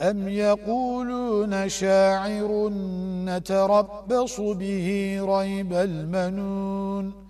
أم يقولون شاعر نتربص به ريب المنون